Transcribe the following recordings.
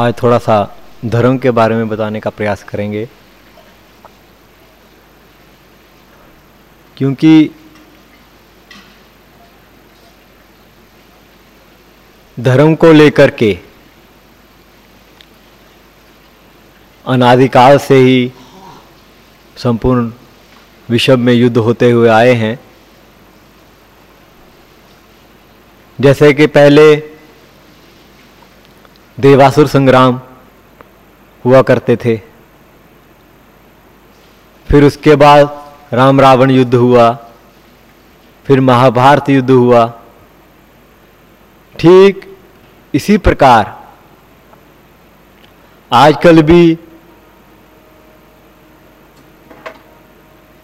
آج تھوڑا سا دھرم کے بارے میں بتانے کا پریاس کریں گے۔ کیونکہ دھرم کو لے کر کے انادیکال سے ہی سمپورن وشو میں یدھ ہوتے ہوئے آئے ہیں۔ جیسے کہ پہلے دیواسر سنگرام ہوا کرتے تھے۔ پھر اس کے بعد رام راون یدھ ہوا، پھر مہا بھارت یدھ ہوا۔ ٹھیک اسی پرکار۔ آج کل بھی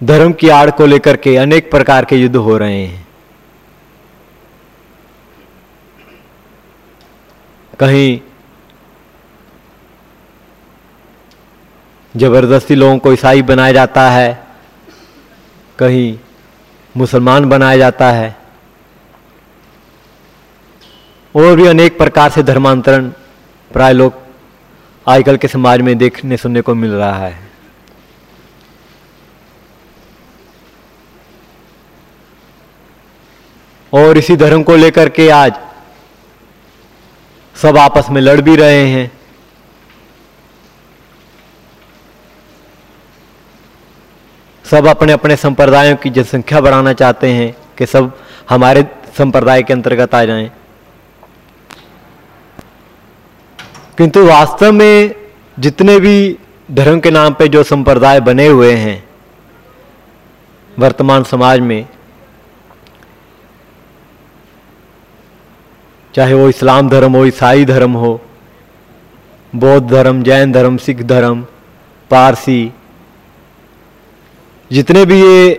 دھرم کی آڑ کو لے کر کے انیک پرکار کے یدھ ہو رہے ہیں۔ کہیں زبردستی لوگوں کو عیسائی بنایا جاتا ہے، کہیں مسلمان بنایا جاتا ہے۔ اور بھی انیک پرکار سے دھرمانترن پرائے لوگ آج کل کے سماج میں دیکھنے سننے کو مل رہا ہے۔ اور اسی دھرم کو لے کر کے آج سب آپس میں لڑ بھی رہے ہیں۔ سب اپنے اپنے سمپردایوں کی جن سنکھیا بڑھانا چاہتے ہیں کہ سب ہمارے سمپردائے کے انترگت آ جائیں۔ کنتو واستو میں جتنے بھی دھرم کے نام پہ جو سمپردائے بنے ہوئے ہیں ورتمان سماج میں، چاہے وہ اسلام دھرم ہو، عیسائی دھرم ہو، بودھ دھرم، جین دھرم، سکھ دھرم، پارسی جتنے بھی یہ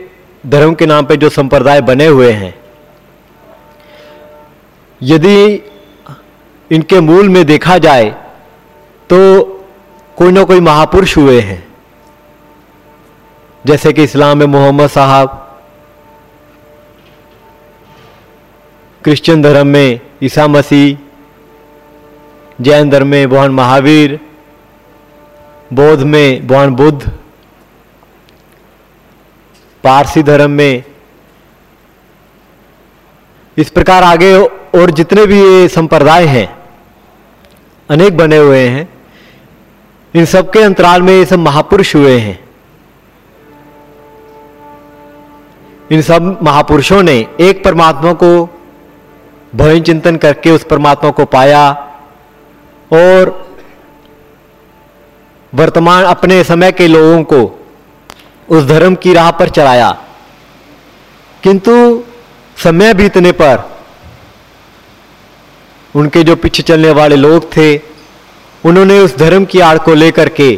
دھرم کے نام پہ جو سمپردائے بنے ہوئے ہیں، یدی ان کے مول میں دیکھا جائے تو کوئی نہ کوئی مہاپرش ہوئے ہیں۔ جیسے کہ اسلام میں محمد صاحب، کرسچن دھرم میں عیسیٰ مسیح، جین دھرم میں بہن مہاویر، بودھ میں بہن بدھ۔ پارسی دھرم میں اس پرکار آگے اور جتنے بھی یہ سمپردائے ہیں، انیک بنے ہوئے ہیں، ان سب کے انترال میں یہ سب مہاپرش ہوئے ہیں۔ ان سب مہاپرشوں نے ایک پرماتما کو بھوجن چنتن کر کے اس پرماتما کو پایا اور ورتمان اپنے سمے کے لوگوں کو اس دھرم کی راہ پر چلایا۔ کنتو سمے بیتنے پر ان کے جو پیچھے چلنے والے لوگ تھے، انہوں نے اس دھرم کی آڑ کو لے کر کے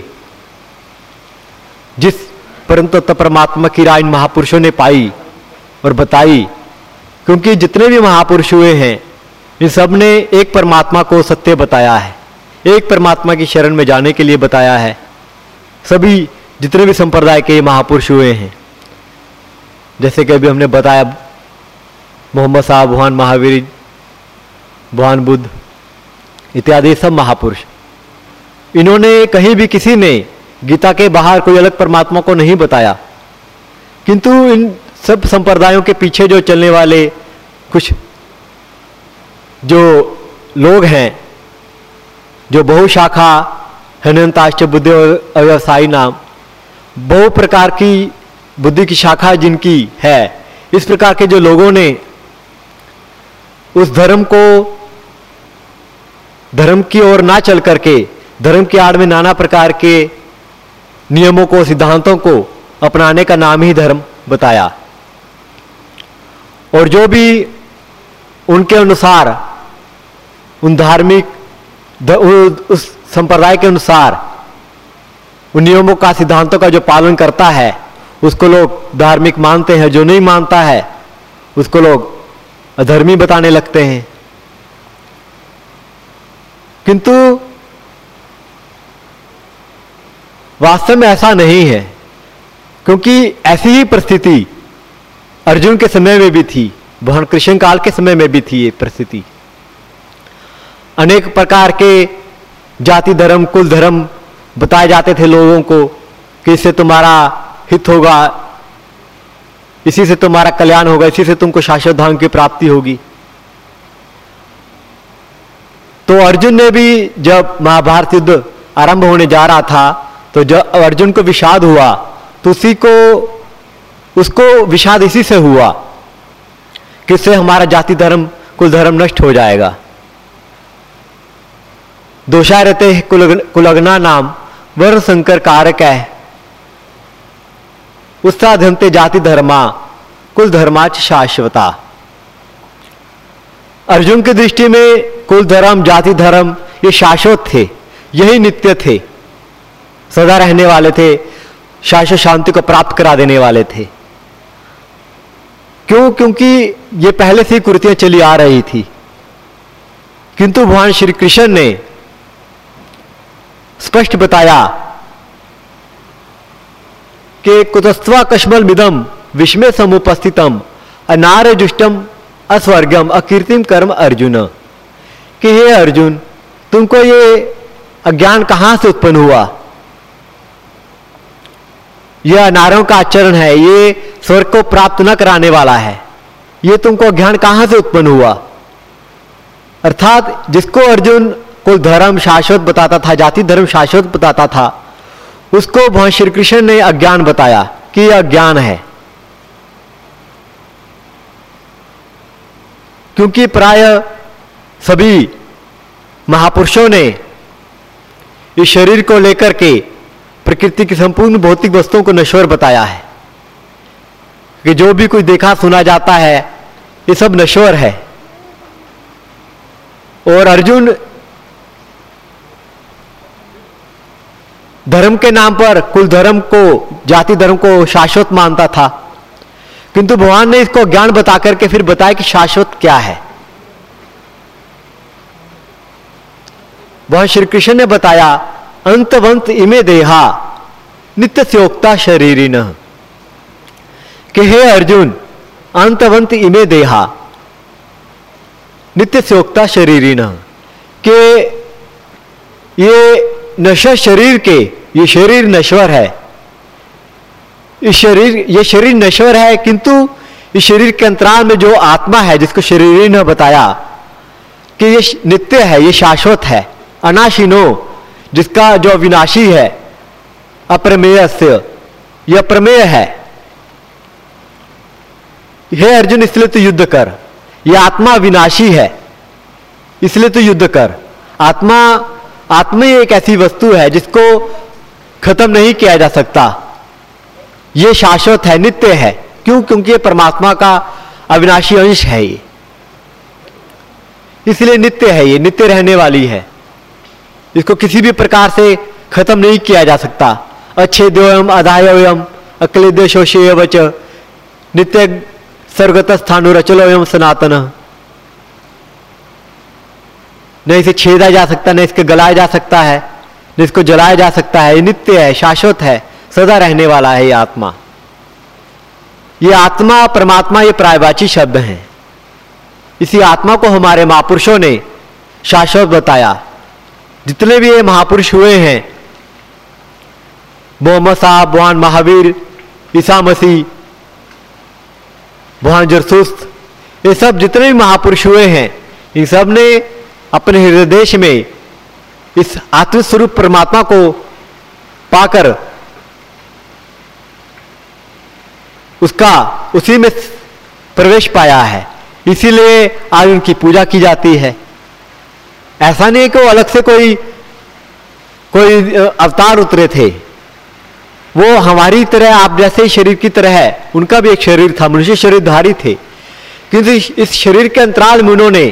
جس پرمت پرماتما کی رائے ان مہاپرشوں نے پائی اور بتائی، کیونکہ جتنے بھی مہاپرش ہوئے ہیں، ان سب نے ایک پرماتما کو ستیہ بتایا ہے۔ ایک پرماتما کی شرن میں جانے کے لیے بتایا ہے۔ سبھی جتنے بھی سمپردائے کے یہ مہاپرش ہوئے ہیں، جیسے کہ ابھی ہم نے بتایا، محمد صاحب بھوان مہاویر بھوان بدھ، اتیادی سب مہاپرش۔ انہوں نے کہیں بھی کسی نے گیتا کے باہر کوئی الگ پرماتما کو نہیں بتایا۔ کنتو ان سب سمپردایوں کے پیچھے جو چلنے والے کچھ جو لوگ ہیں، جو بہو شاخا ہنتاشچ بدھ اویوسائی نام بہو پرکار کی بدھی کی شاخا جن کی ہے اس پرکار کے جو لوگوں نے اس دھرم کو دھرم کی اور نہ چل کر کے دھرم کی آڑ میں نانا پرکار کے نیموں کو سدھانتوں کو اپنانے کا نام ہی دھرم بتایا۔ اور جو بھی ان کے انوسار ان دھارمک اس سمپردائے کے انوسار ان نیوموں کا سدھانتوں کا جو پالن کرتا ہے، اس کو لوگ دھارمک مانتے ہیں، جو نہیں مانتا ہے، اس کو لوگ ادھرمی بتانے لگتے ہیں۔ کنتو، واستو میں ایسا نہیں ہے، کیونکہ ایسی ہی پرستتی ارجن کے سمے میں بھی تھی، بہن کرشن کال کے سمے میں بھی تھی یہ پرستتی انیک پرکار کے جاتی دھرم، کل دھرم بتائے جاتے تھے لوگوں کو کہ اس سے تمہارا ہت ہوگا، اسی سے تمہارا کلیان ہوگا، اسی سے تم کو شاشوت دھام کی پراپتی ہوگی۔ تو ارجن نے بھی جب مہابھارت یدھ آرمبھ ہونے جا رہا تھا، تو جب ارجن کو وشاد ہوا، تو اسی کو، اس کو وشاد اسی سے ہوا کہ اس سے ہمارا جاتی دھرم، کل دھرم نشٹ ہو جائے گا۔ دوشا رہتے کلگنا نام است درما کل درماچاش ارجن کی دش میں کل درم جاتی دھرم یہ شاشوت تھے یہی نت تھے سدا رہنے والے تھے شاشوت شانتی کو پراپت کرا دینے والے تھے کیوں کیونکہ یہ پہلے سے کورتیاں چلی آ رہی تھی کنتو بھگوان شری کرشن نے اسپشٹ بتایا کہ کتستوا کشمل مدم وشمے سمپستم انارجم اسورگم اکیرتم کرم ارجن۔ کہ یہ ارجن، تم کو یہ اجان کہاں سے اتپن ہوا؟ یہ اناروں کا آچرن ہے، یہ سور کو پراپت نہ کرانے والا ہے۔ یہ تم کو اجان کہاں سے اتپن ہوا؟ ارتھات، جس کو ارجن وہ دھرم شاشوت بتاتا تھا، جاتی دھرم شاشوت بتاتا تھا۔ اس کو بھگوان شری کرشن نے اجان بتایا کہ یہ اجان ہے۔ کیونکہ پرائے سبھی مہاپرشوں نے اس شریر کو لے کر کے پرکرتی کی سمپورن بھوتک وستوں کو نشور بتایا ہے۔ کہ جو بھی کوئی دیکھا، سنا جاتا ہے، یہ سب نشور ہے۔ اور ارجن دھرم کے نام پر کل دھرم کو، جاتی دھرم کو شاشوت مانتا تھا۔ کنتو بھگوان نے اس کو گیان بتا کر کے پھر بتایا کہ شاشوت کیا ہے۔ وہاں شری کرشن نے بتایا انت ونت ام دیہا نتیہ سیوکتا شریری نہ کہ ہے ارجن انت ونت ام دیہا نتیہ سیوکتا شریری نہ کہ یہ نشہ شریر کے، یہ شریر نشور ہے۔ اس شریر، یہ شریر نشور ہے، کنتو اس شریر کے انترال میں جو آتما ہے، جس کو شریر نے بتایا کہ یہ نتیہ ہے، یہ شاشوت ہے اناشینو جس کا جو وناشی ہے، اپرمیہ سے، یہ اپرمیہ ہے۔ یہ ارجن، اس لیے تو یدھ کر۔ یہ آتما وناشی ہے، اس لیے تو یدھ کر۔ آتما آتما ایک ایسی وستو ہے جس کو ختم نہیں کیا جا سکتا۔ یہ شاشوت ہے، نتیہ ہے۔ کیوں؟ کیونکہ یہ پرماتما کا اوناشی انش ہے یہ۔ اس لیے نتیہ ہے یہ، نتیہ رہنے والی ہے۔ اس کو کسی بھی پرکار سے ختم نہیں کیا جا سکتا۔ اچھے دوم ادھایویم اکلے دشوشی وچ نتیہ سرگت استھانو رچلویم سناتن نہ اسے چھیدا جا سکتا، نہ اس کے گلایا جا سکتا ہے، نہ اس کو جلایا جا سکتا ہے۔ یہ نتیہ ہے، شاشوت ہے سدا رہنے والا ہے یہ آتما۔ یہ آتما پرماتما، یہ پرائیواچی شبد ہیں۔ اسی آتما کو ہمارے مہاپرشوں نے شاشوت بتایا۔ جتنے بھی یہ مہاپرش ہوئے ہیں محمد صاحب بہان مہاویر عیسا مسیح بہان جرسوست یہ سب جتنے بھی مہاپرش ہوئے ہیں، ان سب نے اپنے ہردیش میں اس آتم سوروپ پرماتما کو پا کر اس کا اسی میں پرویش پایا ہے۔ اسی لیے آج ان کی پوجا کی جاتی ہے۔ ایسا نہیں کہ وہ الگ سے کوئی کوئی اوتار اترے تھے۔ وہ ہماری طرح آپ جیسے شریر کی طرح ہے۔ ان کا بھی ایک شریر تھا، منشی شریر دھاری تھے۔ کیونکہ اس شریر کے انترال میں انہوں نے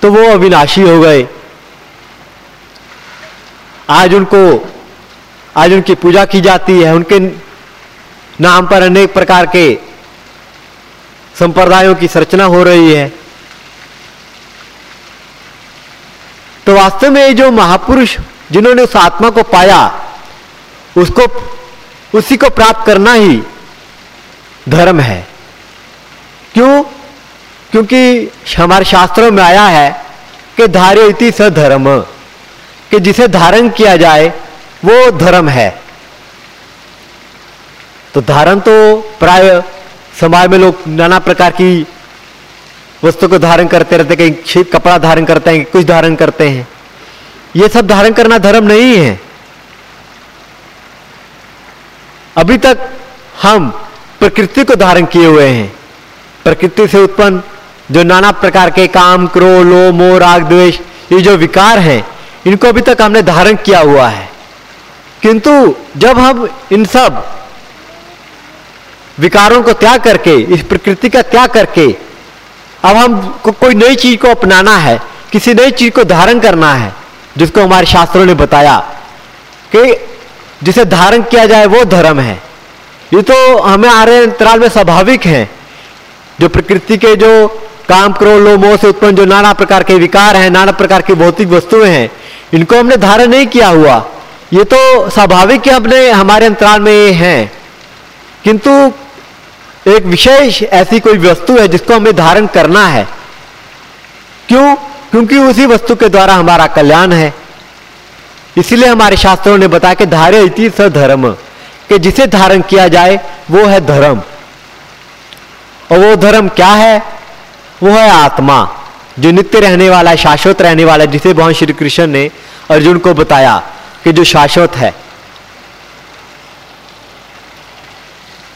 تو وہ اوناشی ہو گئے۔ آج ان کو آج ان کی پوجا کی جاتی ہے۔ ان کے نام پر انیک پرکار کے سمپردایوں کی سرچنا ہو رہی ہے۔ تو واستو میں جو مہاپرش جنہوں نے اس آتما کو پایا، اس کو اسی کو پراپت کرنا ہی دھرم ہے۔ کیوں؟ کیونکہ ہمارے شاستروں میں آیا ہے کہ دھاریتی س دھرم، کہ جسے دھارن کیا جائے وہ دھرم ہے۔ تو دھارن تو پرا سماج میں لوگ نانا پرکار کی وستو کو دھارن کرتے رہتے ہیں، کہیں کپڑا دھارن کرتے ہیں، کچھ دھارن کرتے ہیں۔ یہ سب دھارن کرنا دھرم نہیں ہے۔ ابھی تک ہم پرکرتی کو دھارن کیے ہوئے ہیں۔ پرکرتی سے اتپن جو نانا پرکار کے کام، کرو، لو، مو، راگ دویش یہ جو وکار ہیں، ان کو ابھی تک ہم نے دھارن کیا ہوا ہے۔ کنتو جب ہم ان سب وکاروں کو تیاگ کر کے، اس پرکرتی کا تیاگ کر کے، اب ہم کو کوئی نئی چیز کو اپنانا ہے، کسی نئی چیز کو دھارن کرنا ہے، جس کو ہمارے شاستروں نے بتایا کہ جسے دھارن کیا جائے وہ دھرم ہے۔ یہ تو ہمیں آ رہے انترال میں سوابھاوک ہیں، جو پرکرتی کے جو کام کرو لو موہ سے اتپن جو نانا پرکار کے وکار ہیں، نانا پرکار کی بھوتک وستویں ہیں۔ ان کو ہم نے دھارن نہیں کیا ہوا۔ یہ تو سوابھاوک ہم نے ہمارے انترال میں یہ ہیں۔ کنتو ایک وشیش ایسی کوئی وستو ہے جس کو ہمیں دھارن کرنا ہے۔ کیوں؟ کیونکہ اسی وستو کے دوارا ہمارا کلیان ہے۔ اسی لیے ہمارے شاستروں نے بتایا کہ دھارے اتی س دھرم کہ جسے دھارن کیا جائے وہ ہے دھرم۔ اور وہ دھرم کیا ہے؟ وہ ہے آتما، جو نتیہ رہنے والا ہے شاشوت رہنے والا ہے جسے بھگوان شری کرشن نے ارجن کو بتایا کہ جو شاشوت ہے۔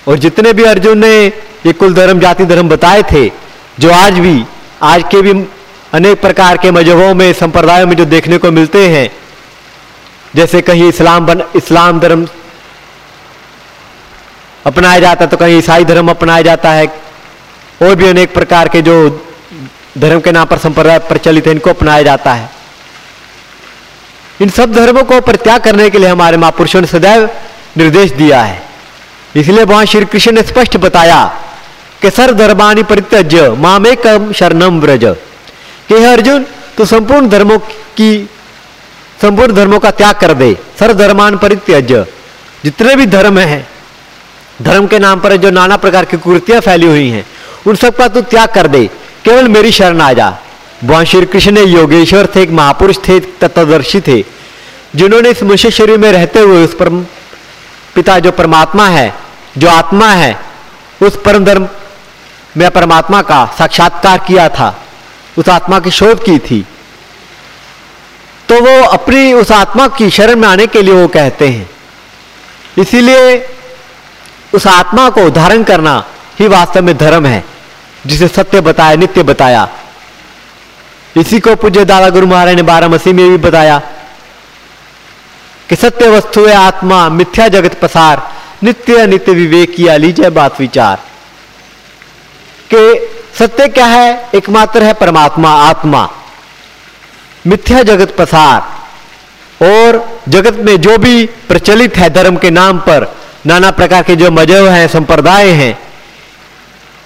اور جتنے بھی ارجن نے یہ کل دھرم، جاتی دھرم بتائے تھے، جو آج بھی، آج کے بھی انیک پرکار کے مذہبوں میں، سمپردایوں میں جو دیکھنے کو ملتے ہیں، جیسے کہیں اسلام بن، اسلام دھرم اپنایا جاتا ہے تو کہیں عیسائی دھرم اپنایا جاتا ہے۔ اور بھی انیک پرکار کے جو دھرم کے نام پر سمپردائے پرچلت ہے ان کو اپنایا جاتا ہے۔ ان سب دھرموں کو پرتیاگ کرنے کے لیے ہمارے مہا پروشوں نے سدیو نردیش دیا ہے۔ اس لیے وہاں شری کرشن نے اسپشٹ بتایا کہ سر دھرمانی پرتج مام کم شرنم ورج۔ کہ ہے ارجن، تو سمپورن دھرموں کی، سمپورن دھرموں کا تیاگ کر دے۔ سر دھرمان پرتج جتنے بھی دھرم ہیں، دھرم کے نام پر جو نانا پرکار کی کرتیاں پھیلی ہوئی ہیں ان سب کا تو تیاگ کر دے۔ کیول میری شرن آ جا۔ بھگوان شری کرشن یوگیشور تھے، ایک مہاپرش تھے تتدرشی تھے، جنہوں نے اس مشی شریر میں رہتے ہوئے اس پر پتا جو پرماتما ہے، جو آتما ہے، اس پرم دھرم میں پرماتما کا ساکشاتکار کیا تھا۔ اس آتما کی شوب کی تھی۔ تو وہ اپنی اس آتما کی شرم میں آنے کے لیے وہ کہتے ہیں۔ اسی لیے اس آتما کو ادھارن کرنا ہی واستو میں دھرم ہے۔ جسے ستیہ بتایا، نتیہ بتایا۔ اسی کو پوجے دادا گرو مہاراج نے بارہ مسیح میں بھی بتایا کہ ستیہ وستو ہے آتما، متھیا جگت پسار، نتیہ نتیہ وویک کیا لیجیے بات وچار کہ ستیہ کیا ہے؟ ایک ماتر ہے پرماتما، آتما۔ متھیا جگت پسار۔ اور جگت میں جو بھی پرچلت ہے دھرم کے نام پر، نانا پرکار کے جو مجہب ہیں، سمپردائے ہیں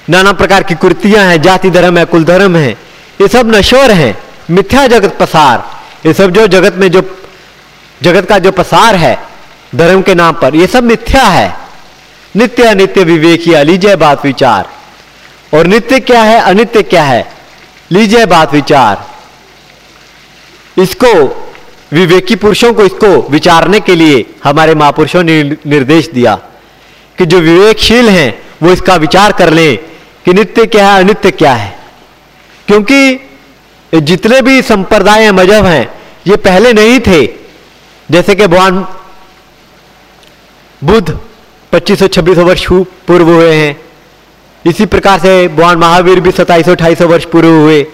نانا پرکار کی کرتیاں ہیں، جاتی دھرم ہے، کل دھرم ہے یہ سب نشور ہیں، متھیا جگت پسار۔ یہ سب جو جگت میں جو جگت کا جو پسار ہے، دھرم کے نام پر، یہ سب متھیا ہے۔ نتیہ نتیہ وویک یا لیجیے بات وچار اور نتیہ کیا ہے، انتیہ کیا ہے؟ لیجے بات وچار اس کو وویکی پرشوں کو اس کو وچارنے کے لیے ہمارے مہاپرشوں نے نردیش دیا کہ جو وویک شیل ہیں، وہ اس کا وچار کر لیں۔ کہ نتیہ کیا ہے اور نتیہ کیا ہے؟ کیونکہ جتنے بھی سمپردائے مذہب ہیں، یہ پہلے نہیں تھے۔ جیسے کہ بھگوان بدھ پچیس سو چھبیس سو ورش پورو ہوئے ہیں۔ اسی پرکار سے بھگوان مہاویر بھی ستائیس سو اٹھائیس سو ورش پورو ہوئے۔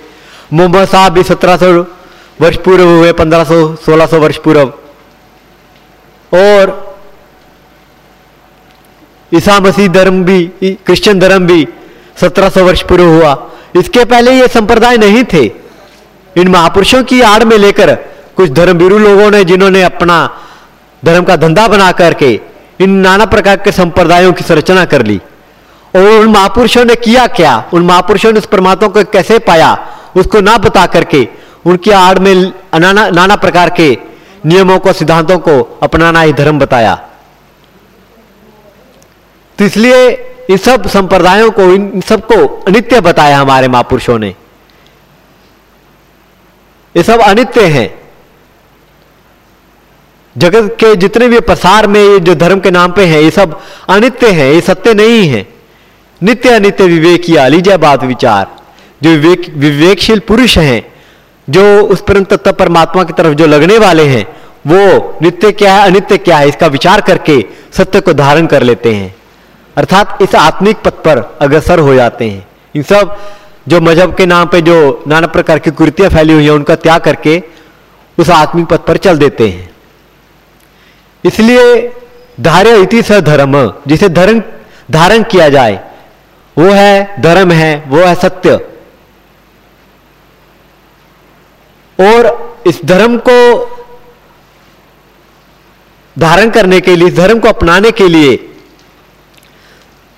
محمد صاحب بھی سترہ سو ورش پورو ہوئے، پندرہ سو، سولہ سو ورش پورو۔ اور عیسا مسیح دھرم بھی کرسچن دھرم بھی سترہ سو ورش پورے ہوا۔ اس کے پہلے یہ سمپردائے نہیں تھے۔ ان مہاپرشوں کی آڑ میں لے کر کچھ دھرم بیرو لوگوں نے جنہوں نے اپنا دھرم کا دھندا بنا کر کے ان نانا پرکار کے سمپردایوں کی سرچنا کر لی۔ اور ان مہاپرشوں نے کیا کیا؟ ان مہاپرشوں نے اس پرماتما کو کیسے پایا؟ اس کو نہ بتا کر کے ان کی آڑ میں نانا نانا پرکار کے نیموں کو، سدھانتوں کو اپنانا ہی دھرم بتایا۔ تو اس لیے ان سب سمپردایوں کو، ان سب کو انتیہ بتایا ہمارے مہاپرشوں نے۔ یہ سب انتیہ ہیں۔ جگت کے جتنے بھی پسار میں یہ جو دھرم کے نام پہ ہیں، یہ سب انتیہ ہیں، یہ ستیہ نہیں ہیں۔ نتیہ نتیہ وویک یا لیجیے بات وچار۔ جو وویک شیل پروش ہیں، جو اس پرم تتو پرماتما کی طرف جو لگنے والے ہیں، وہ نتیہ کیا ہے انتیہ کیا ہے؟ اس کا وچار کر کے ستیہ کو دھارن کر لیتے ہیں۔ ارتھات اس آتمک پت پر اگسر ہو جاتے ہیں۔ ان سب جو مذہب کے نام پہ جو نانا پرکار کی کرتیاں پھیلی ہوئی ہیں، ان کا تیاگ کر کے اس آتمک پت پر چل دیتے ہیں۔ اس لیے دھارے اتی س دھرم، جسے دھرم، دھارن کیا جائے، وہ ہے دھرم ہے، وہ ہے ستیہ۔ اور اس دھرم کو دھارن کرنے کے لیے دھرم کو اپنانے کے لیے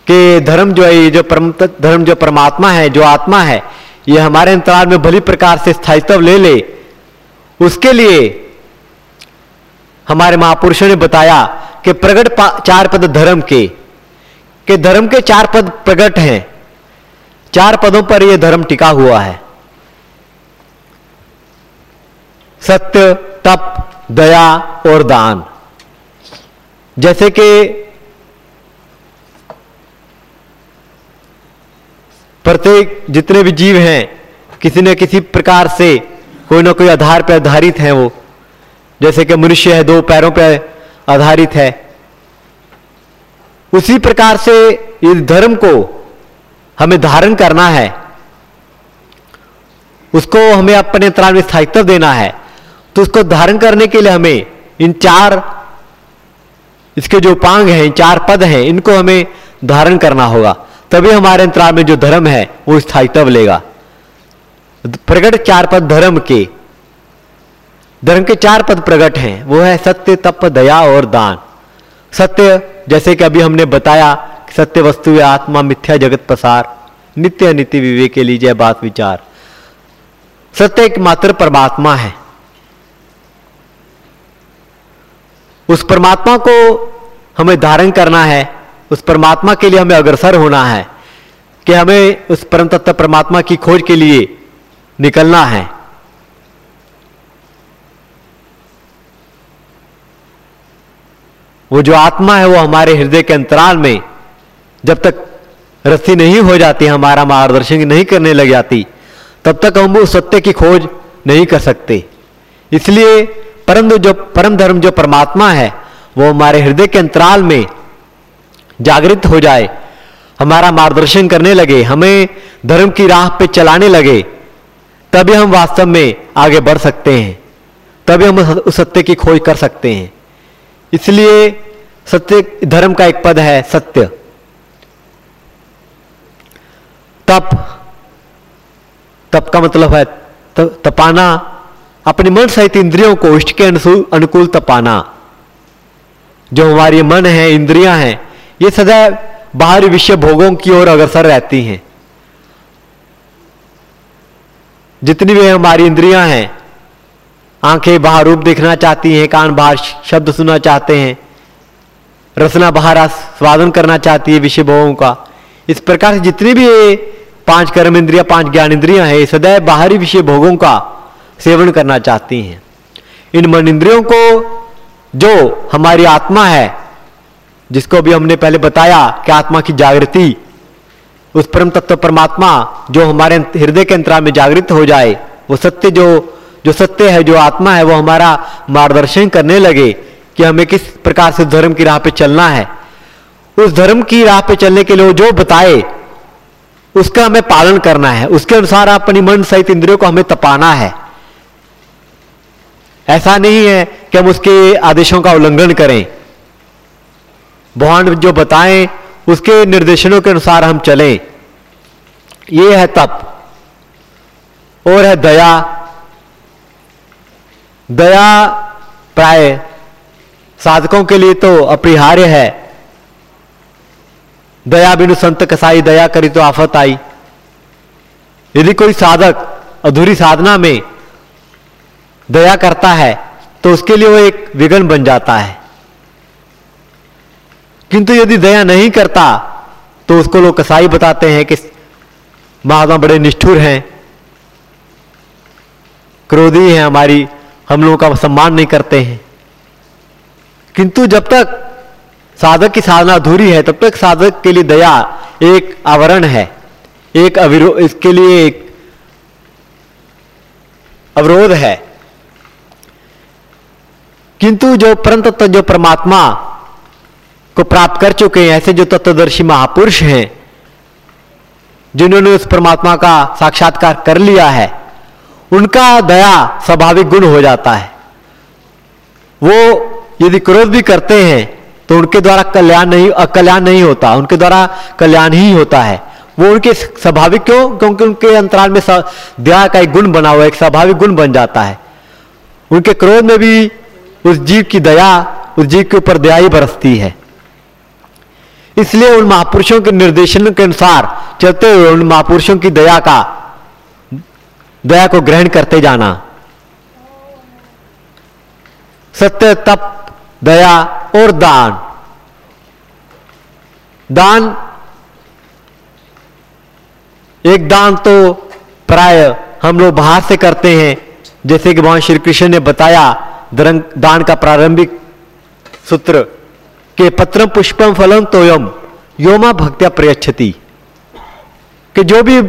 کہ دھرم جو ہے، یہ جو دھرم جو پرماتما ہے، جو آتما ہے، یہ ہمارے انتظار میں بھلی پرکار سے استھائیتو لے لے۔ اس کے لیے ہمارے مہاپرشوں نے بتایا کہ پرگٹ چار پد دھرم کے۔ کہ دھرم کے چار پد پرگٹ ہیں۔ چار پدوں پر یہ دھرم ٹکا ہوا ہے۔ ستیہ، تپ، دیا اور دان۔ جیسے کہ پرتیک جتنے بھی جیو ہیں، کسی نہ کسی پرکار سے کوئی نہ کوئی آدھار پہ آدھارت ہیں وہ۔ جیسے کہ منشیہ ہے، دو پیروں پہ آدھارت ہے۔ اسی پرکار سے اس دھرم کو ہمیں دھارن کرنا ہے۔ اس کو ہمیں اپنے انترال میں استھائیتو دینا ہے۔ تو اس کو دھارن کرنے کے لیے ہمیں ان چار، اس کے جو پانگ ہیں، چار پد ہیں، ان کو ہمیں دھارن کرنا ہوگا۔ تبھی ہمارے انترال میں جو دھرم ہے، وہ استھائیتو لے گا۔ پرگٹ چار پد دھرم کے۔ دھرم کے چار پد پرگٹ ہیں۔ وہ ہے ستیہ، تپ، دیا اور دان۔ ستیہ، جیسے کہ ابھی ہم نے بتایا ستیہ وستو آتما، متھیا، جگت پسار۔ نتیہ نیتی وویک لیجیے بات وچار ستیہ ایک ماتر پرماتما ہے۔ اس پرماتما کو ہمیں دھارن کرنا ہے۔ اس پرماتما کے لیے ہمیں اگرسر ہونا ہے کہ ہمیں اس پرم تتو پرماتما کی کھوج کے لیے نکلنا ہے۔ وہ جو آتما ہے وہ ہمارے ہردے کے انترال میں جب تک رسی نہیں ہو جاتی، ہمارا مارگدرشن نہیں کرنے لگ جاتی، تب تک ہم وہ ستیہ کی کھوج نہیں کر سکتے۔ اس لیے پرم جو پرم دھرم جو پرماتما ہے، وہ ہمارے ہردے کے انترال میں جاگرت ہو جائے۔ ہمارا مارگدرشن کرنے لگے، ہمیں دھرم کی راہ پہ چلانے لگے۔ تبھی ہم واستو میں آگے بڑھ سکتے ہیں۔ تبھی ہم اس ستیہ کی کھوج کر سکتے ہیں۔ اس لیے ستیہ دھرم کا ایک پد ہے ستیہ۔ تپ۔ تپ کا مطلب ہے تپانا۔ اپنے من سہت اندریوں کو اشٹ کے انکول تپانا۔ جو ہماری من ہے، اندریاں ہیں یہ سدا باہری وشے بھوگوں کی اور اگرسر رہتی ہیں۔ جتنی بھی ہماری اندریاں ہیں، آنکھیں باہر روپ دیکھنا چاہتی ہیں، کان باہر شبد سننا چاہتے ہیں، رسنا باہر سوادن کرنا چاہتی ہے وشے بھوگوں کا۔ اس پرکار سے جتنی بھی پانچ کرم اندریاں، پانچ گیان اندریاں ہیں، یہ سدے باہری وشے بھوگوں کا سیون کرنا چاہتی ہیں۔ ان من اندریوں کو جو ہماری آتما ہے جس کو بھی ہم نے پہلے بتایا کہ آتما کی جاگرتی، اس پرم تتو پرماتما جو ہمارے ہردے کے انترا میں جاگرت ہو جائے، وہ ستیہ جو جو ستیہ ہے، جو آتما ہے، وہ ہمارا مارگدرشن کرنے لگے کہ ہمیں کس پرکار سے دھرم کی راہ پہ چلنا ہے۔ اس دھرم کی راہ پہ چلنے کے لیے جو بتائے، اس کا ہمیں پالن کرنا ہے۔ اس کے انسار اپنی من سہت اندروں کو ہمیں تپانا ہے۔ ایسا نہیں ہے کہ ہم اس کے آدیشوں کا النگھن کریں۔ بہان جو بتائیں، اس کے نردیشنوں کے انسار ہم چلیں۔ یہ ہے تپ اور ہے دیا۔ دیا پرائے سادکوں کے لیے تو اپریہاریہ ہے۔ دیا بین سنت کسائی، دیا کری تو آفت آئی۔ یدی کوئی سادھک ادھوری سادنا میں دیا کرتا ہے، تو اس کے لیے وہ ایک وگن بن جاتا ہے۔ کنتو یدی دیا نہیں کرتا، تو اس کو لوگ کسائی بتاتے ہیں کہ مہاتما بڑے نشٹھر ہیں۔ کرودھی ہیں ہماری، ہم لوگوں کا سمان نہیں کرتے ہیں۔ کنتو جب تک سادھک کی سادھنا ادھوری ہے، تب تک سادھک کے لیے دیا ایک آورن ہے۔ ایک اس کے لیے ایک اوروھ ہے۔ کنتو جو پرنت جو پرماتما کو پراپت کر چکے ہیں، ایسے جو تتدرشی مہاپرش ہیں، جنہوں نے اس پرماتما کا ساکشاتکار کر لیا ہے، ان کا دیا سواوک گن ہو جاتا ہے۔ وہ یدی کروھ بھی کرتے ہیں، تو ان کے دوارا کلیان نہیں کلیان نہیں ہوتا، ان کے دوارا کلیان ہی ہوتا ہے۔ وہ ان کے سواوک کیوں؟ کیونکہ ان کے انترال میں دیا کا ایک گن بنا ہوا ہے، ایک سواوک گن بن جاتا ہے۔ ان کے کروھ میں بھی اس جیو کی دیا، اس جیو کے اوپر دیا ہی برستی ہے۔ اس لیے ان مہاپرشوں کے نردیشن کے انسار چلتے ہوئے ان مہاپرشوں کی دیا کا دیا کو گرہن کرتے جانا۔ ستیہ تپ، دیا اور دان۔ دان، ایک دان تو پرائے ہم لوگ باہر سے کرتے ہیں۔ جیسے کہ بھگوان شری کرشن نے بتایا دان کا پرارمبک ستر کہ پترم پشپم فلم تویم یوما بھکتیا پریچھتی کہ جو بھی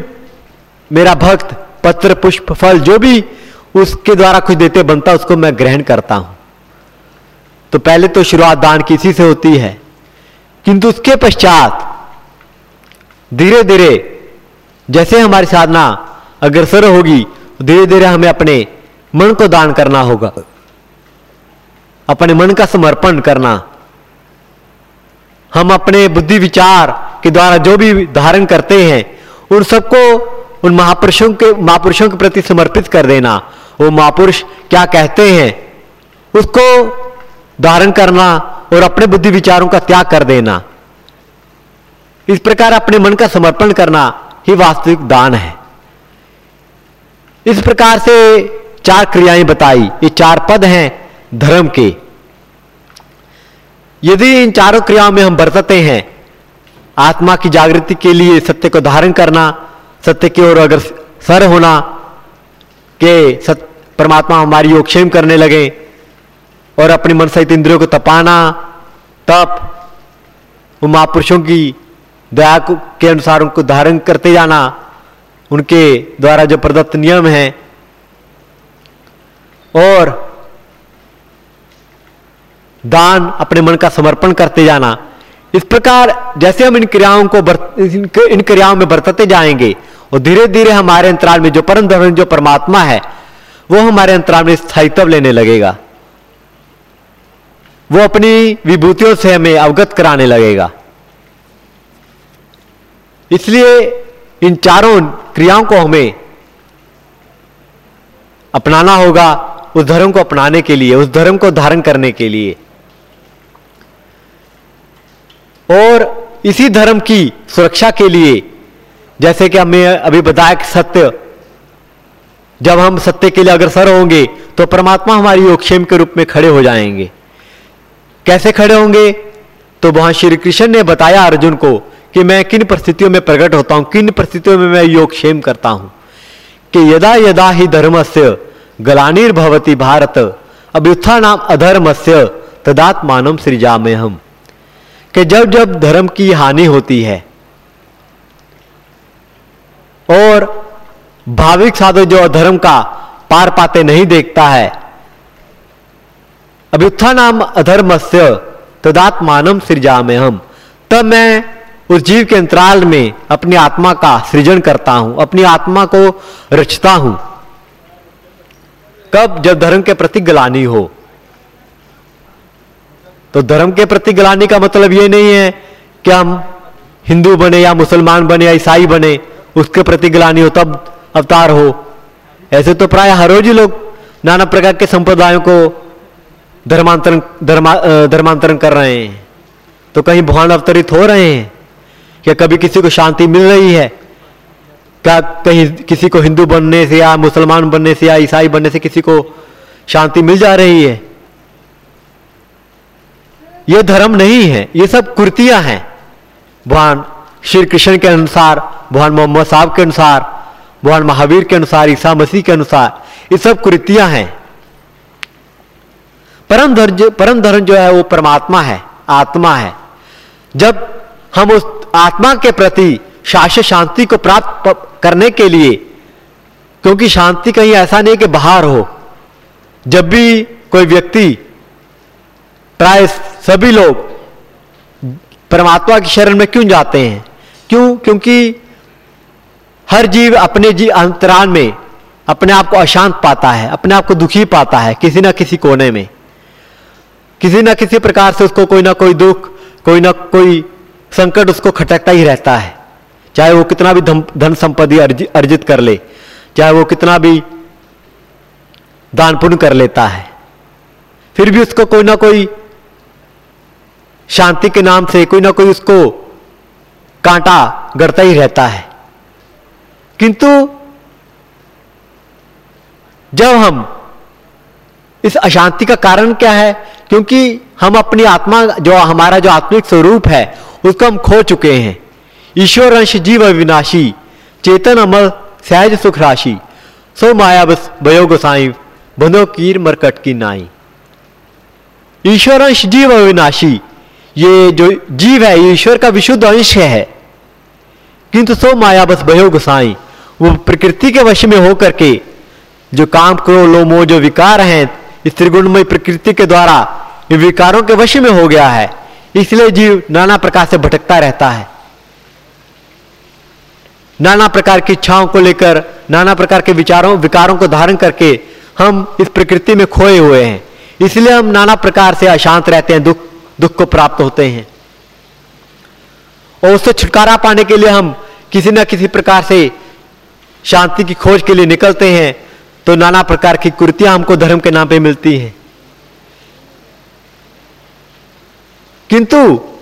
میرا بھکت پتر پشپ فل جو بھی اس کے دوارہ کچھ دیتے بنتا اس کو میں گرہن کرتا ہوں تو پہلے تو شروعات دان کسی سے ہوتی ہے کنتو اس کے پشچات دھیرے دھیرے جیسے ہماری سادھنا اگرسر ہوگی دھیرے دھیرے ہمیں اپنے من کو دان کرنا ہوگا اپنے من کا سمرپن کرنا ہم اپنے بدھی وچار کے دوارا جو بھی دھارن کرتے ہیں، ان سب کو ان مہاپرشوں کے مہاپرشوں کے پرتی سمرپت کر دینا۔ وہ مہاپرش کیا کہتے ہیں؟ اس کو دھارن کرنا اور اپنے بدھی وچاروں کا تیاگ کر دینا۔ اس پرکار اپنے من کا سمرپن کرنا ہی واستوک دان ہے۔ اس پرکار سے چار کریائیں بتائی۔ یہ چار پد ہیں دھرم کے۔ یدی ان چاروں کریاؤں میں ہم برتتے ہیں، آتما کی جاگرتی کے لیے ستیہ کو دھارن کرنا، ستیہ کی اور اگر سر ہونا کہ ست پرماتما ہماری یوگشیم کرنے لگے اور اپنی من سہت اندروں کو تپانا، تپ ان مہاپرشوں کی دیا کے انوسار ان کو دھارن کرتے جانا، ان کے دوارا جو پردت نیم ہیں۔ اور دان اپنے من کا سمرپن کرتے جانا۔ اس پرکار جیسے ہم ان کریاؤں کو برت ان کریاؤں میں برتتے جائیں گے، اور دھیرے دھیرے ہمارے انترال میں جو پرم دھرم، جو پرماتما ہے، وہ ہمارے انترال میں استھائیتو لینے لگے گا۔ وہ اپنی وبھوتیوں سے ہمیں اوگت کرانے لگے گا۔ اس لیے ان چاروں کریاؤں کو ہمیں اپنانا ہوگا، اس دھرم کو اپنانے کے لیے، اس دھرم کو دھارن کرنے کے لیے۔ اور اسی دھرم کی سرکشا کے لیے، جیسے کہ ہمیں ابھی بتایا کہ ستیہ، جب ہم ستیہ کے لیے اگرسر ہوں گے تو پرماتما ہماری یوگشیم کے روپ میں کھڑے ہو جائیں گے۔ کیسے کھڑے ہوں گے؟ تو وہاں شری کرشن نے بتایا ارجن کو کہ میں کن پرستیوں میں پرگٹ ہوتا ہوں، کن پرستیوں میں میں یوگشیم کرتا ہوں۔ کہ یدا یدا ہی دھرمس گلانیر بھوتی بھارت ابیتھا نام ادھرمس تدات مانم سرجا میں ہم۔ کہ جب جب دھرم کی ہانی ہوتی ہے اور بھاوک سادھو جو دھرم کا پار پاتے نہیں دیکھتا ہے ابیتھا نام ادھرم سے تدات مانم سرجا میں ہم تب میں اس جیو کے انترال میں اپنی آتما کا سرجن کرتا ہوں، اپنی آتما کو رچتا ہوں۔ کب جب دھرم کے پرتی گلانی ہو تو دھرم کے پرتی گلانی کا مطلب یہ نہیں ہے کہ ہم ہندو بنے یا مسلمان بنے یا عیسائی بنے، اس کے پرتی گلانی ہو تب اوتار ہو۔ ایسے تو پرائے ہر روز ہی لوگ نانا پرکار کے سمپردایوں کو دھرمانترن دھرمانترن کر رہے ہیں۔ تو کہیں بھوان اوترت ہو رہے ہیں یا کبھی کسی کو شانتی مل رہی ہے؟ کیا کہیں کسی کو ہندو بننے سے یا مسلمان بننے سے یا عیسائی بننے سے کسی کو شانتی مل جا رہی ہے؟ یہ دھرم نہیں ہے یہ سب کرتیاں ہیں۔ بھگوان شری کرشن کے انسار بھگوان محمد صاحب کے انسار بھگوان مہاویر کے انسار عیسیٰ مسیح کے انسار یہ سب کرتیاں ہیں۔ پرم دھرم جو پرم دھرم جو ہے وہ پرماتما ہے، آتما ہے۔ جب ہم اس آتما کے پرتی شاش شانتی کو پراپت کرنے کے لیے، کیونکہ شانتی کہیں ایسا نہیں کہ باہر ہو، جب بھی کوئی ویکتی پرائے سبھی لوگ پرماتما کی شرن میں کیوں جاتے ہیں؟ کیوں؟ کیونکہ ہر جیو اپنے جی انتران میں اپنے آپ کو اشانت پاتا ہے، اپنے آپ کو دکھی پاتا ہے کسی نہ کسی کونے میں۔ کسی نہ کسی پرکار سے اس کو کوئی نہ کوئی دکھ، کوئی نہ کوئی سنکٹ اس کو کھٹکتا ہی رہتا ہے۔ چاہے وہ کتنا بھی دھن سمپتی ارجت کر لے، چاہے وہ کتنا بھی دان پن کر لیتا ہے۔ پھر بھی اس کو کوئی نہ کوئی شانتی کے نام سے کوئی نہ کوئی اس کو کانٹا گڑتا ہی رہتا ہے۔ کنتو، جب ہم اس اشانتی کا کارن کیا ہے، کیونکہ ہم اپنی آتما جو، ہمارا جو آتمک سوروپ ہے، اس کو ہم کھو چکے ہیں۔ ایشور انش جیو وناشی چیتن امر سہج سکھ راشی۔ سو مایا بس بیو گسائی بندو کیر مرکٹ کی نائی ایشور انش جیو وناشی یہ جو جیو ہے، یہ ایشور کا وشد انش ہے۔ کنتو سو مایا بس بہو گسائی۔ وہ پرکرتی کے وش میں ہو کر کے جو کام کرو لو مو جو وکار ہیں، اس ترگنمئی پرکرتی کے دوارا یہ وکاروں کے وش میں ہو گیا ہے۔ اس لیے جیو نانا پرکار سے بھٹکتا رہتا ہے۔ نانا پرکار کی اچھاؤں کو لے کر، نانا پرکار کے وچاروں، وکاروں کو دھارن کر کے ہم اس پرکرتی میں کھوئے ہوئے ہیں۔ اس لیے ہم نانا پرکار سے اشانت رہتے ہیں، دکھ دکھ کو پراپت ہوتے ہیں۔ اور اس سے چھٹکارا پانے کے لیے ہم کسی نہ کسی پرکار سے شانتی کی کھوج کے لیے نکلتے ہیں، تو نانا پرکار کی کرتیاں ہم کو دھرم کے نام پہ ملتی ہیں۔ کنتو،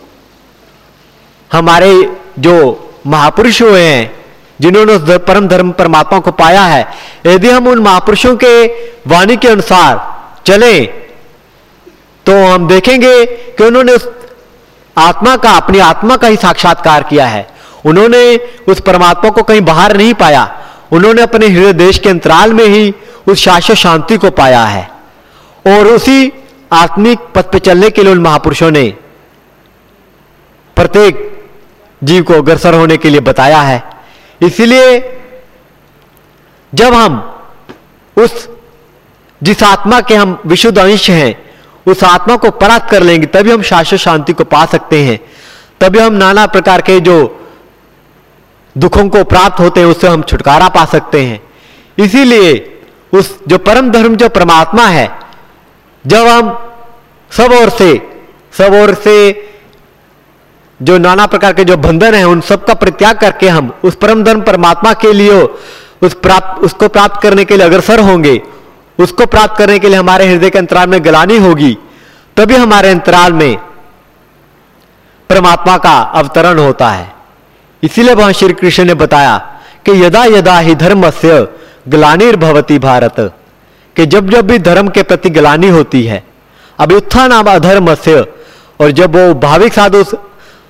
ہمارے جو مہاپرش ہوئے ہیں، جنہوں نے پرم دھرم پرماتما کو پایا ہے، یدی ہم ان مہاپرشوں کے وانی کے انسار چلیں۔ تو ہم دیکھیں گے کہ انہوں نے اس آتما کا، اپنی آتما کا ہی ساکشاتکار کیا ہے۔ انہوں نے اس پرماتما کو کہیں باہر نہیں پایا۔ انہوں نے اپنے ہر دیش کے انترال میں ہی اس شاش و شانتی کو پایا ہے۔ اور اسی آتمک پت پہ چلنے کے لیے ان مہاپرشوں نے پرتیک جیو کو اگرسر ہونے کے لیے بتایا ہے۔ اسی لیے جب ہم اس جس آتما کے ہم وشد انش ہیں اس آتما کو پرکھ کر لیں گے، تبھی ہم شاشت شانتی کو پا سکتے ہیں۔ تبھی ہم نانا پرکار کے جو دکھوں کو پراپت ہوتے ہیں، اس سے ہم چھٹکارا پا سکتے ہیں۔ اسی لیے اس جو پرم دھرم، جو پرماتما ہے، جب ہم سب اور سے، سب اور سے جو نانا پرکار کے جو بندھن ہیں، ان سب کا پرتیاگ کر کے ہم اس پرم دھرم، پرماتما کے لیے اس پراپت اس کو پراپت کرنے کے لیے اگرسر ہوں گے۔ اس کو پراپت کرنے کے لیے ہمارے ہردے کے انترال میں گلانی ہوگی، تبھی ہمارے انترال میں پرماتما کا اوترن ہوتا ہے۔ اسی لیے بہت شری کرشن نے بتایا کہ یدا یدا ہی دھرم سے گلانیربھوتی بھارت، کہ جب جب بھی دھرم کے پرتی گلانی ہوتی ہے، اب اتھا نام ادھرم سے اور جب وہ بھاوک سادھو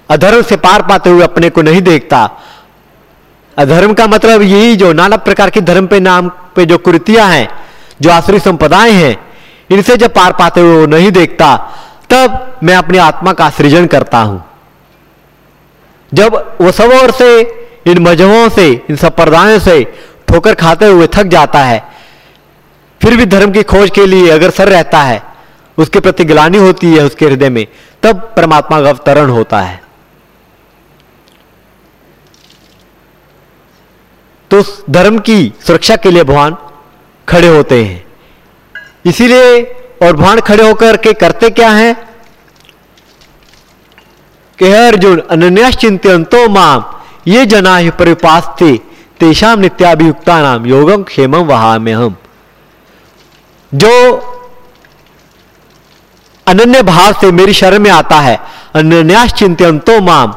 ادھرم سے پار پاتے ہوئے اپنے کو نہیں دیکھتا، ادھرم کا مطلب یہی جو نانا پرکار کی دھرم پہ نام پہ جو کرتیاں ہیں جو آسری سمپدائیں ہیں، ان سے جب پار پاتے ہوئے وہ نہیں دیکھتا، تب میں اپنی آتما کا سرجن کرتا ہوں۔ جب وہ سب اور سے، ان مذہبوں سے، ان سمپردایوں سے ٹھوکر کھاتے ہوئے تھک جاتا ہے، پھر بھی دھرم کی کھوج کے لیے اگر سر رہتا ہے، اس کے پرتی گلانی ہوتی ہے اس کے ہردے میں، تب پرماتما کا اوترن ہوتا ہے۔ تو دھرم کی سرکشا کے لیے بھگوان کھڑے ہوتے ہیں۔ اسی لیے اور بھان کھڑے ہو کر کے کرتے کیا ہیں؟ کہ ارجن انیاس چنتو مام، یہ جنا پریپاستے تیشام نتیابیوکتا نام یوگم کھیمم وہاں میں ہم جو انیہ بھاؤ سے میری شرم میں آتا ہے انیاس چنتو مام۔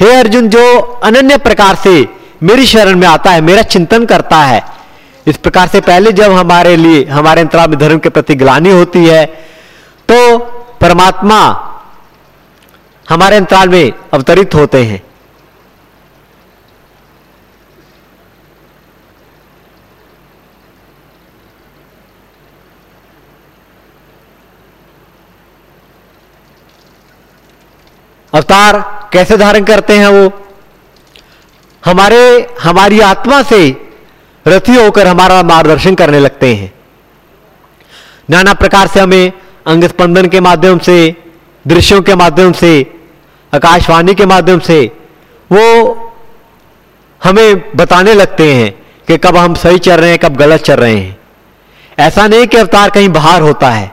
ہے ارجن جو انیہ پرکار سے میری شرم میں آتا ہے، میرا چنتن کرتا ہے۔ اس پرکار سے پہلے جب ہمارے لیے، ہمارے انترا میں دھرم کے پرتی گلانی ہوتی ہے، تو پرماتما ہمارے انترال میں اوترت ہوتے ہیں۔ اوتار کیسے دھارن کرتے ہیں وہ؟ ہمارے، ہماری آتما سے رتھی ہو کر ہمارا مارگدرشن کرنے لگتے ہیں۔ نانا پرکار سے ہمیں انگ اسپندن کے مادھیم سے، درشیوں کے مادھیم سے آکاش وانی کے مادھیم سے وہ ہمیں بتانے لگتے ہیں کہ کب ہم صحیح چل رہے ہیں، کب غلط چل رہے ہیں۔ ایسا نہیں کہ اوتار کہیں باہر ہوتا ہے۔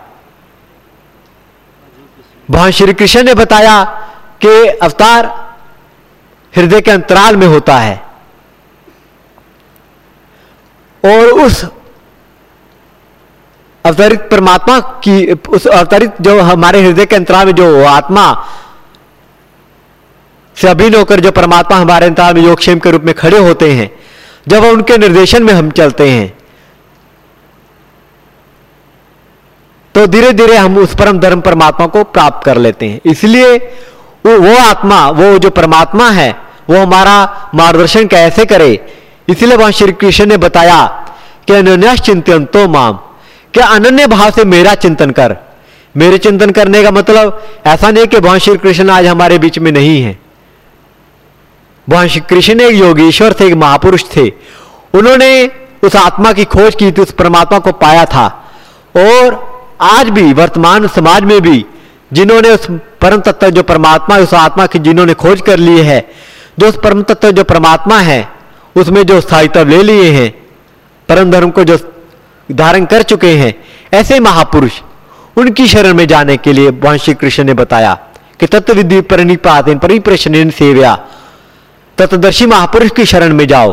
وہاں شری کرشن نے بتایا کہ اوتار ہردے کے انترال میں ہوتا ہے۔ اور اس اوتارت پرماتما کی، اس اوتارت جو ہمارے ہردے کے انترا میں جو آتما، سے ابھی ہو کر جو پرماتما ہمارے انترا میں یوگشیم کے روپ میں کھڑے ہوتے ہیں، جب ان کے نردیشن میں ہم چلتے ہیں، تو دیرے دیرے ہم اس پرم دھرم پرماتما کو پراپت کر لیتے ہیں۔ اس لیے وہ آتما، وہ جو پرماتما ہے، وہ ہمارا ماردرشن کیسے کرے؟ اسی لیے وہاں شری کرشن نے بتایا کہ اننیا چنتن تو مام، کہ انیہ بھاؤ سے میرا چنتن کر۔ میرے چنتن کرنے کا مطلب ایسا نہیں کہ وہاں شری کرشن آج ہمارے بیچ میں نہیں ہے وہاں شری کرشن ایک یوگیشور تھے، ایک مہاپرش تھے۔ انہوں نے اس آتما کی کھوج کی تھی، اس پرماتما کو پایا تھا۔ اور آج بھی ورتمان سماج میں بھی جنہوں نے اس پرم تتو جو پرماتما، اس آتما کی جنہوں نے کھوج کر لی ہے، جو اس پرم تتو جو پرماتما ہے اس میں جو ساہتب لے لیے ہیں پرم دھرم کو جو دھارن کر چکے ہیں، ایسے مہا پروش ان کی شرن میں جانے کے لیے بہن شری کرشن نے بتایا کہ تتوی پرنیپات پریپرشن سیویا، تتدرشی مہاپروش کی شرح میں جاؤ۔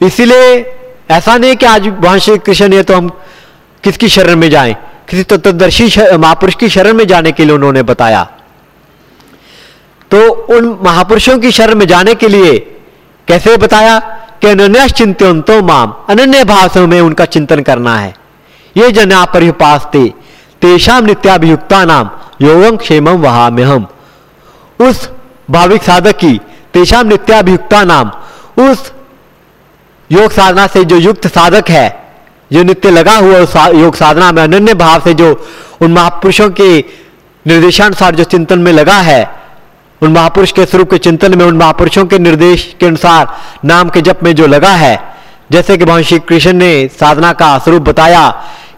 اسی لیے ایسا نہیں کہ آج بہن شری کرشن ہے تو ہم کس کی شرح میں جائیں، کسی تتدرشی مہاپرش کی شرح میں جانے کے لیے انہوں نے بتایا۔ تو ان مہاپرشوں کی شرح میں جانے کے لیے کیسے بتایا کہ اننیا چنتن تو مام انیہ بھاسوں میں ان کا چنتن کرنا ہے۔ یہ جنا پریپاستے تیشام نتیابھیکتا نام یوگم کھیمم وہا میں ہم۔ اس بھاوک سادک کی تیشام نتیابھیکتا نام۔ اس یوگ سادھنا سے جو یکت سادھک ہے، جو نتیہ لگا ہوا یوگ سادھنا میں انیہ بھاؤ سے جو ان مہاپروشوں کے نردیشانسار جو چنتن میں لگا ہے ان مہاپرش کے سروپ کے چنتن میں ان مہاپرشوں کے نردیش کے انسار نام کے جپ میں جو لگا ہے، جیسے کہ بھگوان شری کرشن نے سادھنا کا سروپ بتایا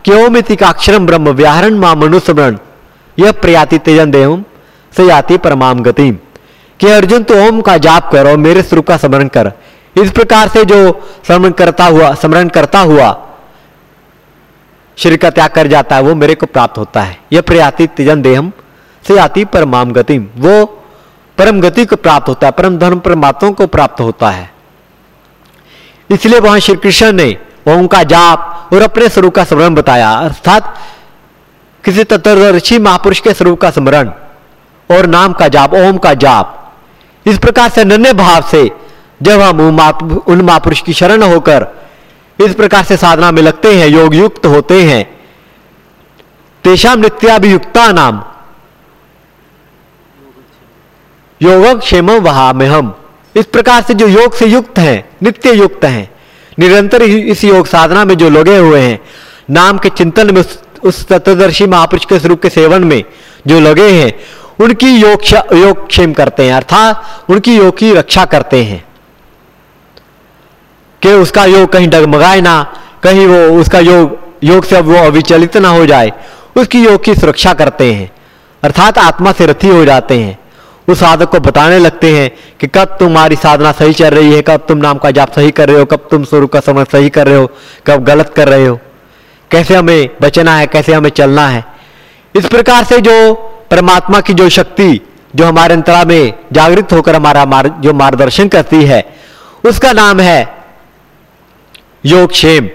کہ اوم اکشرم برہم ویاہرن ماں منسمرن یہ پریاتی تیجن دیہم سے آتی پرمام گتیم۔ کہ ارجن تو اوم کا جاپ کر اور میرے سروپ کا سمرن کر۔ اس پرکار سے جو سمرن کرتا ہوا، سمرن کرتا ہوا شریر کا تیاگ کر جاتا ہے، وہ میرے کو پراپت ہوتا ہے۔ یہ پریاتی تیجن دیہم سے آتی پرمام گتیم۔ وہ پرم گتی کو پراپت ہوتا ہے پرم دھرم پرماتوں کو پراپت ہوتا ہے اس لیے وہاں شری کرشن نے وہ ان کا جاپ اور اپنے سروپ کا سمرن بتایا ارتھات کسی تتردرشی مہاپرش کے سروپ کا سمرن اور نام کا جاپ اوم کا جاپ اس پرکار سے ننے بھاو سے جب ہم ان مہاپرش کی شرن ہو کر اس پرکار سے سادھنا میں لگتے ہیں یوگ یکت ہوتے ہیں تیشام نتیا بھی یکتا نام یوگ شیم وہامہم اس پرکار سے جو یوگ سے یکت ہیں، نتیہ یکت ہیں۔ نرنتر اس یوگ سادھنا میں جو لگے ہوئے ہیں، نام کے چنتن میں اس تتدرشی مہاپرش کے سروپ کے سیون میں جو لگے ہیں، ان کی یوگ یوگ شیم کرتے ہیں ارتھات ان کی یوگ کی رکشا کرتے ہیں۔ کہ اس کا یوگ کہیں ڈگمگائے نہ، کہیں وہ اس کا یوگ یوگ سے اب وہ اویچلت نہ ہو جائے، اس کی یوگ کی سرکشا کرتے ہیں۔ ارتھات آتما سے رتھی ہو جاتے ہیں۔ اس سادھک کو بتانے لگتے ہیں کہ کب تمہاری سادھنا صحیح چل رہی ہے، کب تم نام کا جاپ صحیح کر رہے ہو، کب تم سورو کا سمجھ صحیح کر رہے ہو، کب غلط کر رہے ہو۔ کیسے ہمیں بچنا ہے، کیسے ہمیں چلنا ہے۔ اس پرکار سے جو پرماتما کی جو شکتی، جو ہمارے انترا میں جاگرت ہو کر ہمارا مار، جو ماردرشن کرتی ہے، اس کا نام ہے یوگ شیم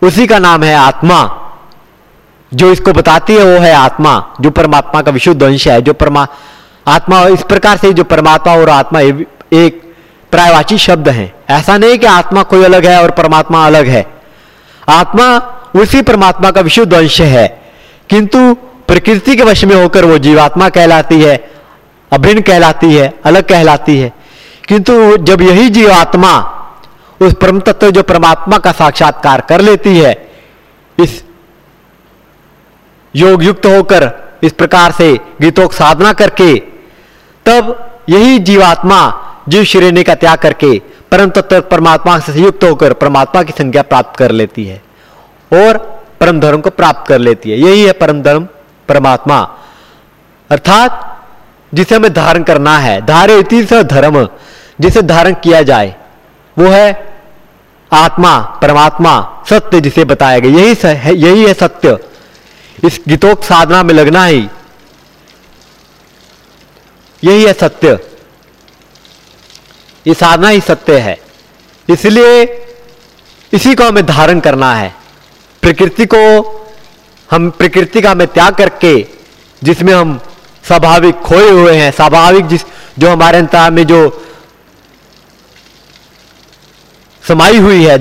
اسی کا نام ہے آتما۔ جو اس کو بتاتی ہے وہ ہے آتما، جو پرماتما کا وشدھ دنش ہے، جو پرما آتما اس پرکار سے جو پرماتما اور آتما ایک پرایواچی شبد ہیں۔ ایسا نہیں کہ آتما کوئی الگ ہے اور پرماتما الگ ہے۔ آتما اسی پرماتما کا وشدھ انش ہے۔ کنتو پرکرتی کے وش میں ہو کر وہ جیواتما کہلاتی ہے ابھن کہلاتی ہے، الگ کہلاتی ہے۔ کنتو جب یہی جیواتما اس پرم تتو جو پرماتما کا ساکشاتکار کر لیتی ہے، اس یوگ یکت ہو کر اس پرکار سے گیتوک سادھنا کر کے تب یہی جیواتما جیو شرینے کا تیاگ کر کے پرم تتو پرماتما سے یوکت ہو کر پرماتما کی سنگیا پراپت کر لیتی ہے اور پرم دھرم کو پراپت کر لیتی ہے۔ یہی ہے پرم دھرم، پرماتما۔ ارتھات، جسے ہمیں دھارن کرنا ہے، دھارے سے دھرم، جسے دھارن کیا جائے۔ وہ ہے آتما، پرماتما، ستیہ جسے بتایا گیا۔ یہی ہے یہی ہے ستیہ۔ اس گیتوک سادھنا میں لگنا ہی یہی ہے ستیہ۔ یہ سادھنا ہی ستیہ ہے۔ اس لیے اسی کو ہمیں دھارن کرنا ہے۔ پرکرتی کو ہم پرکرتی کا ہمیں تیاگ کر کے جس میں ہم سوابھاوک کھوئے ہوئے ہیں سوابھاوک جس جو ہمارے انتہا میں جو سمائی ہوئی ہے،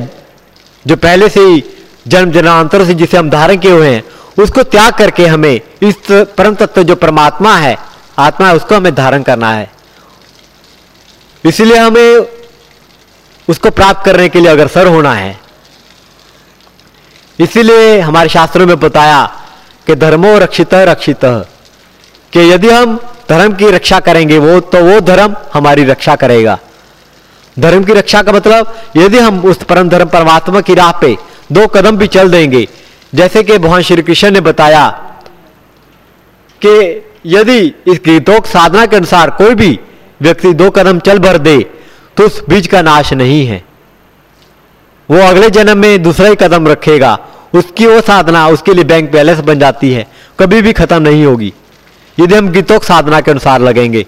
جو پہلے سے ہی جنم جنانتر سے جسے ہم دھارن کیے ہوئے ہیں، اس کو تیاگ کر کے ہمیں اس پرم تتو جو پرماتما ہے آتما ہے اس کو ہمیں دھارن کرنا ہے۔ اسی لیے ہمیں اس کو پراپت کرنے کے لیے اگرسر ہونا ہے۔ اسی لیے ہمارے شاستروں میں بتایا کہ دھرمو رکشت رکشت کہ یدی ہم دھرم کی رکشا کریں گے، وہ تو وہ دھرم ہماری رکشا کرے گا۔ دھرم کی رکشا کا مطلب یدی ہم اس پرم دھرم پرماتما کی راہ پہ دو قدم بھی چل دیں گے۔ جیسے کہ بھگوان شری کرشن نے بتایا کہ یدی اس کی دوک سادھنا کے انسار کوئی بھی ویکتی دو قدم چل بھر دے تو اس بیج کا ناش نہیں ہے۔ وہ اگلے جنم میں دوسرا ہی قدم رکھے گا۔ اس کی وہ سادھنا اس کے لیے بینک بیلنس بن جاتی ہے۔ کبھی بھی ختم نہیں ہوگی۔ یدی ہم گیتوک سادھنا کے انسار لگیں گے۔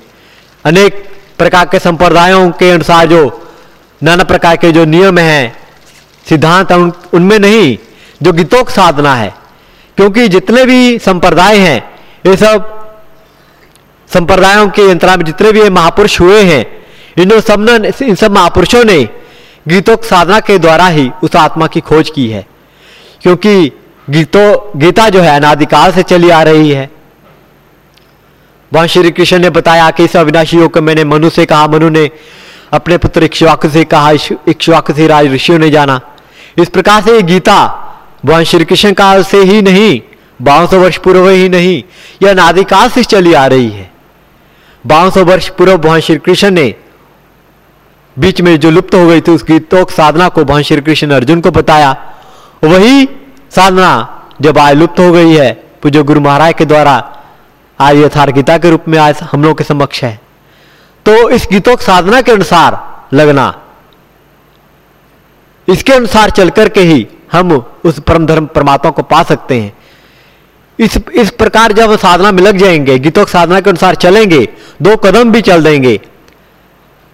انیک پرکار کے سمپردایوں کے انسار جو نانا پرکار کے جو نیم ہیں سدھانت ان, ان میں نہیں جو گیتوک سادھنا ہے۔ کیونکہ جتنے بھی سمپردائے ہیں یہ سب سمپردایوں کے یترا میں جتنے بھی یہ مہاپرش ہوئے ہیں، ان سب نے ان سب مہاپرشوں نے گیتوں سادھنا کے دوارا ہی اس آتما کی کھوج کی ہے۔ کیونکہ گیتوں گیتا جو ہے انادکال سے چلی آ رہی ہے۔ وہاں شری کرشن نے بتایا کہ اس اوناشی یوگ کو میں نے منو سے کہا، منو نے اپنے پتر اکشواک سے کہا اکشواک سے راج رشیوں نے جانا۔ اس پرکار سے یہ گیتا بھگوان شری کرشن کال سے ہی نہیں، بارہ سو ورش پورو ہی نہیں، یہ انادکال سے چلی آ رہی ہے۔ بارہ ورش پورو بھگوان شری کرشن نے بیچ میں جو لپت ہو گئی تھی اس کی توک سادھنا کو بھگوان شری کرشن نے ارجن کو بتایا وہی سادھنا جب آج لپت ہو گئی ہے پوجو گرو مہاراج کے دوارا آج یتھار گیتا کے روپ میں آج ہم لوگ کے سمکش ہے تو اس گیتوک سادھنا کے انسار لگنا اس کے انسار چل کر کے ہی ہم اس پرم دھرم پرماتما کو پا سکتے ہیں اس اس پرکار جب وہ سادھنا میں لگ جائیں گے گیتوک سادھنا کے انسار چلیں گے، دو قدم بھی چل دیں گے۔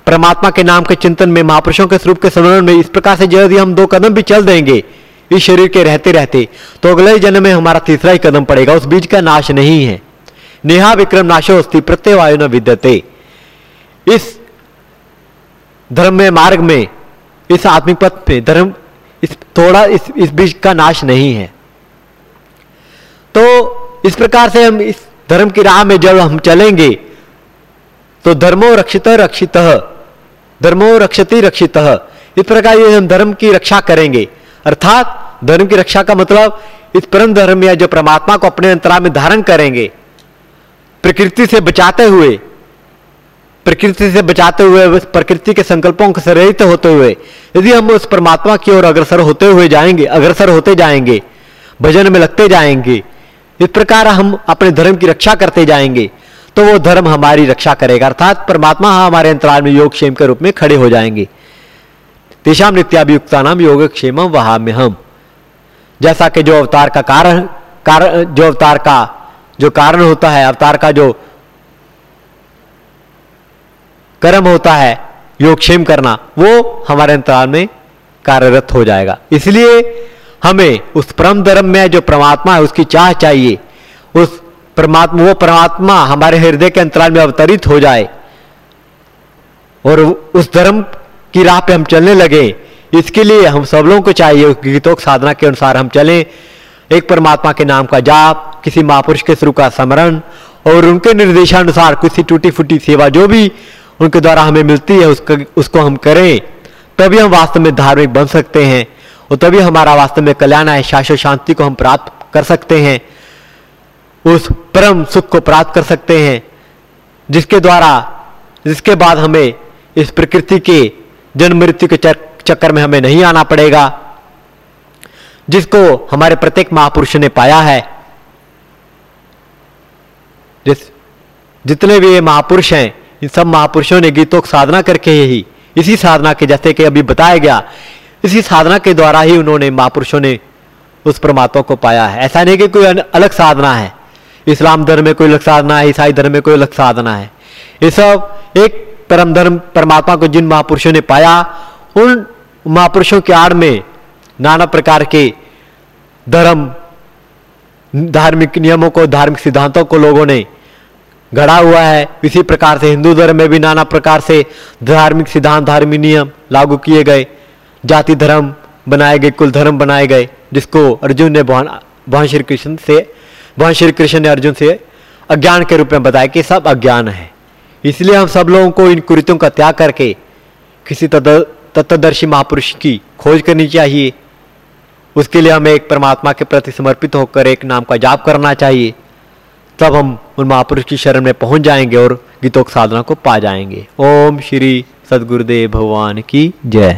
پرماتما کے نام کے چنتن میں، مہاپرشوں کے سروپ کے سمرن میں، اس پرکار سے جب ہم دو قدم بھی چل دیں گے۔ اس شریر کے رہتے رہتے، تو اگلے جنم میں ہمارا تیسرا ہی قدم پڑے گا۔ اس بیج کا ناش نہیں ہے۔ نیہا وکرم ناشوستی، پرتیہ وایو نہ ودتے۔ اس دھرم میں، مارگ میں، اس آتمک پتھ پہ دھرم، اس تھوڑا اس اس بیج کا ناش نہیں ہے۔ تو اس پرکار سے ہم اس دھرم کی راہ میں جب ہم چلیں گے، تو دھرمو رکشت رکشت، دھرمو رکشتی رکشت۔ اس پرکار یہ ہم دھرم کی رکشا کریں گے۔ ارتھات دھرم کی رکشا کا مطلب اس پرم دھرم یا جو پرماتما کو اپنے انترا میں دھارن کریں گے۔ پرکرتی سے بچاتے ہوئے، پرکرتی سے بچاتے ہوئے پرکرتی کے سنکلپوں سے رہت ہوتے ہوئے یعنی ہم اس پرماتما کی اور اگرسر ہوتے ہوئے جائیں گے، اگرسر ہوتے جائیں گے، بھجن میں لگتے جائیں گے۔ اس پرکار ہم اپنے دھرم کی رکشا کرتے جائیں گے، تو وہ دھرم ہماری رکشا کرے گا۔ ارتھات پرماتما ہمارے انترال میں یوگ شیم کے روپ میں کھڑے ہو جائیں گے۔ تیشام نتیابیوکتا نام یوگ کشیم وہاں میں ہم جیسا کہ جو اوتار کا کارن جو اوتار کا، جو کارن ہوتا ہے، اوتار کا جو کرم ہوتا ہے، یوگ شیم کرنا، وہ ہمارے انترال میں کارت ہو جائے گا۔ اس لیے ہمیں اس پرم درم میں جو پرماتما ہے، اس کی چاہ چاہیے۔ اس پرماتما وہ پرماتما ہمارے ہردے کے انترال میں اوترت ہو جائے۔ اور اس دھرم کی راہ پہ ہم چلنے لگے اس کے لیے ہم سب لوگوں کو چاہیے گیتوک سادھنا کے انسار ہم چلیں۔ ایک پرماتما کے نام کا جاپ، کسی مہاپرش کے سرو کا سمرن، اور ان کے نردیشانسار کسی ٹوٹی پھوٹی سیوا جو بھی ان کے دوارا ہمیں ملتی ہے، اس کو ہم کریں۔ تبھی ہم واستو میں دھارمک بن سکتے ہیں۔ اور تبھی ہمارا واستو میں کلیان ہے، شاش و شانتی کو ہم پراپت کر سکتے ہیں۔ اس پرم سکھ کو پراپت کر سکتے ہیں۔ جس کے دوارا، جس کے بعد ہمیں اس پرکرتی کے جنم مرتیو کے چکر میں ہمیں نہیں آنا پڑے گا۔ جس کو ہمارے پرتیک مہاپرش نے پایا ہے۔ جس جتنے بھی یہ مہاپرش ہیں، ان سب مہاپرشوں نے گیتوں کو سادھنا کر کے یہی اسی سادھنا کے جیسے کہ ابھی بتایا گیا اسی سادھنا کے دوارا ہی انہوں نے مہاپروشوں نے اس پرماتما کو پایا ہے۔ ایسا نہیں کہ کوئی الگ سادھنا ہے۔ اسلام دھرم میں کوئی الگ سادھنا ہے، عیسائی دھرم میں کوئی الگ سادھنا ہے۔ یہ سب ایک پرم دھرم پرماتما کو جن مہاپروشوں نے پایا، ان مہاپروشوں کے آڑ میں نانا پرکار کے دھرم، دھارمک نیموں کو، دھارمک سدھانتوں کو لوگوں نے گڑا ہوا ہے۔ اسی پرکار سے ہندو دھرم میں بھی نانا پرکار سے دھارمک سدھانت، دھارمک نیم لاگو کیے گئے۔ جاتی دھرم بنائے گئے، کل دھرم بنائے گئے، جس کو ارجن نے بہن شری کرشن سے بہن شری کرشن نے ارجن سے اجان کے روپ میں بتایا کہ سب اجان ہے اس لیے ہم سب لوگوں کو ان کرتوں کا تیاگ کر کے کسی تتدرشی مہاپروش کی کھوج کرنی چاہیے۔ اس کے لیے ہمیں ایک پرماتما کے پرتی سمرپت ہو کر ایک نام کا جاپ کرنا چاہیے۔ تب ہم ان مہاپروش کی شرم میں پہنچ جائیں گے اور گیتوک سادھنا کو پا جائیں گے۔ اوم شری ست بھگوان کی جے۔